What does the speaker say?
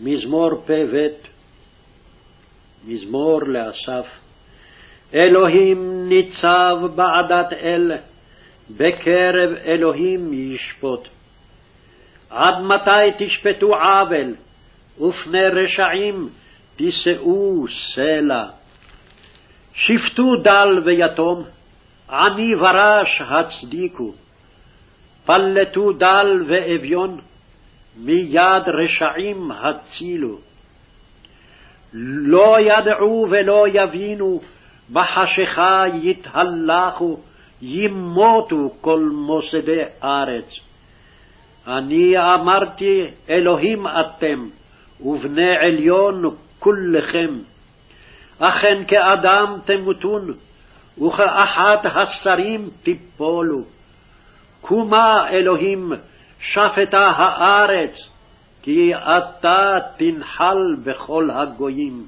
מזמור פ"ב, מזמור לאסף. אלוהים ניצב בעדת אל, בקרב אלוהים ישפוט. עד מתי תשפטו עוול, ופני רשעים תישאו סלע? שפטו דל ויתום, עני ורש הצדיקו. פלטו דל ואביון, מיד רשעים הצילו. לא ידעו ולא יבינו, בחשיכה יתהלכו, ימותו כל מוסדי ארץ. אני אמרתי, אלוהים אתם, ובני עליון כולכם. אכן כאדם תמותון, וכאחד השרים תיפולו. קומה, אלוהים, שפטה הארץ, כי אתה תנחל בכל הגויים.